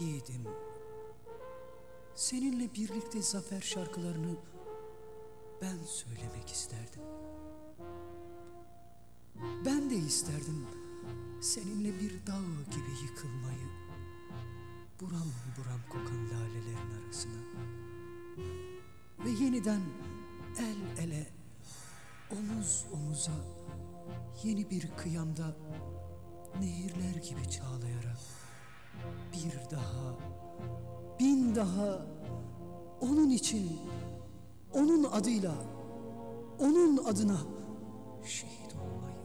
Yiğidim, seninle birlikte zafer şarkılarını ben söylemek isterdim. Ben de isterdim seninle bir dağ gibi yıkılmayı, buram buram kokan lalelerin arasına. Ve yeniden el ele, omuz omuza, yeni bir kıyamda nehirler gibi çağlayarak bir daha, bin daha onun için, onun adıyla, onun adına şehit olmayı.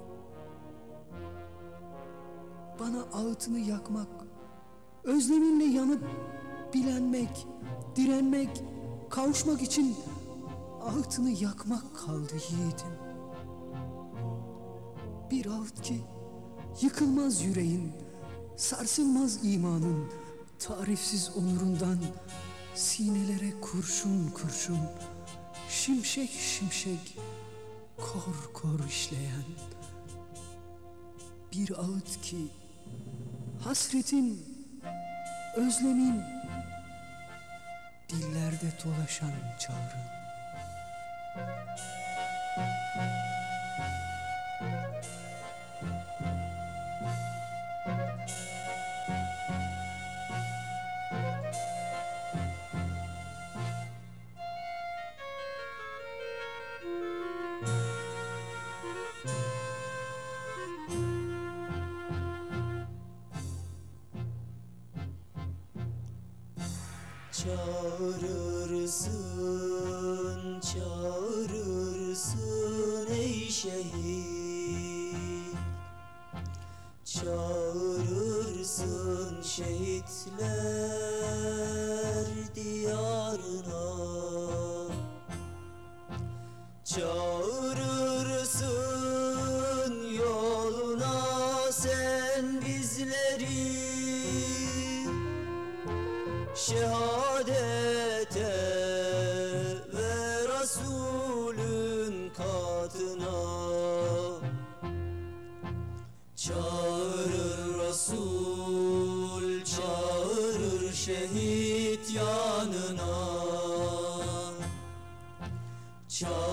Bana ağıtını yakmak, özleminle yanıp bilenmek, direnmek, kavuşmak için ağıtını yakmak kaldı yiğidim. Bir ağıt ki yıkılmaz yüreğin, sarsılmaz imanın, tarifsiz onurundan sinelere kurşun kurşun, şimşek şimşek, kor kor işleyen bir ağıt ki hasretin, özlemin, dillerde dolaşan çağrın. Çağırırsın, çağırırsın ey şehit. Çağırırsın şehitler Şehadete ve Resulün katına. Çağırır Resul, çağırır şehit yanına. Çağırırlar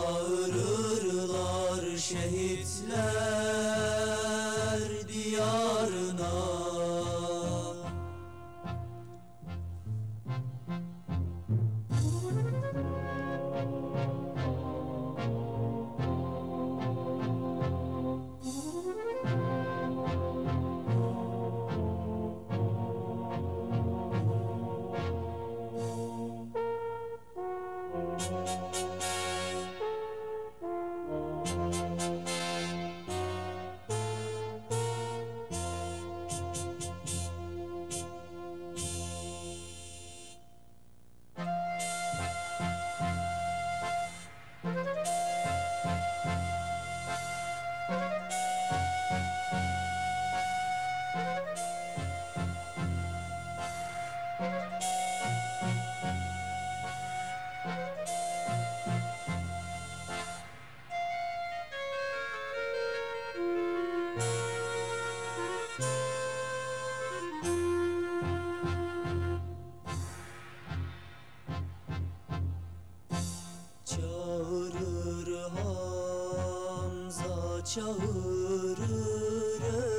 çağırır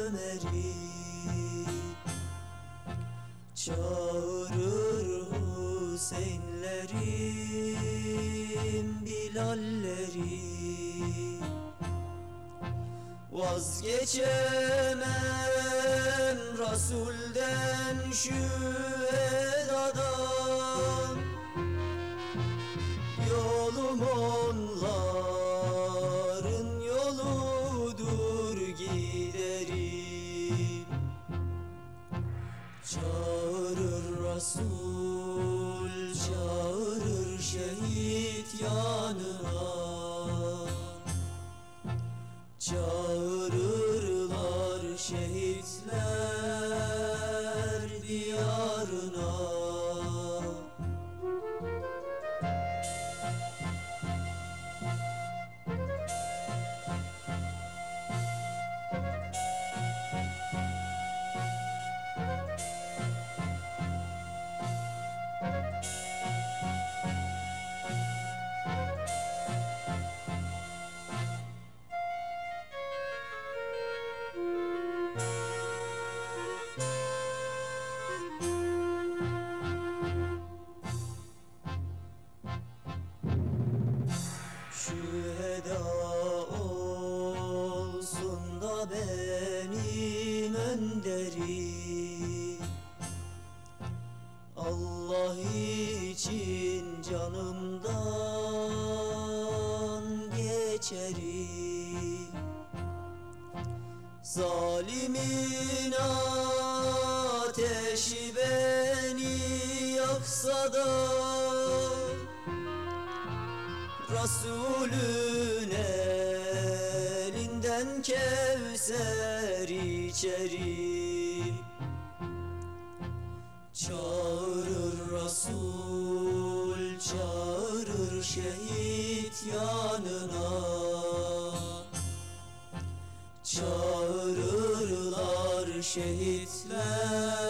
Ömer'i Çağırır Hüseyinlerin Bilalleri. Vazgeçemem Resul'den şu edadan. Yolum onların şehit yanına geçerim Allah için canımdan geçerim Zalimin ateşi beni yaksa da Resulün kevser içerim Çağırır Resul çağırır şehit yanına. Çağırırlar şehitler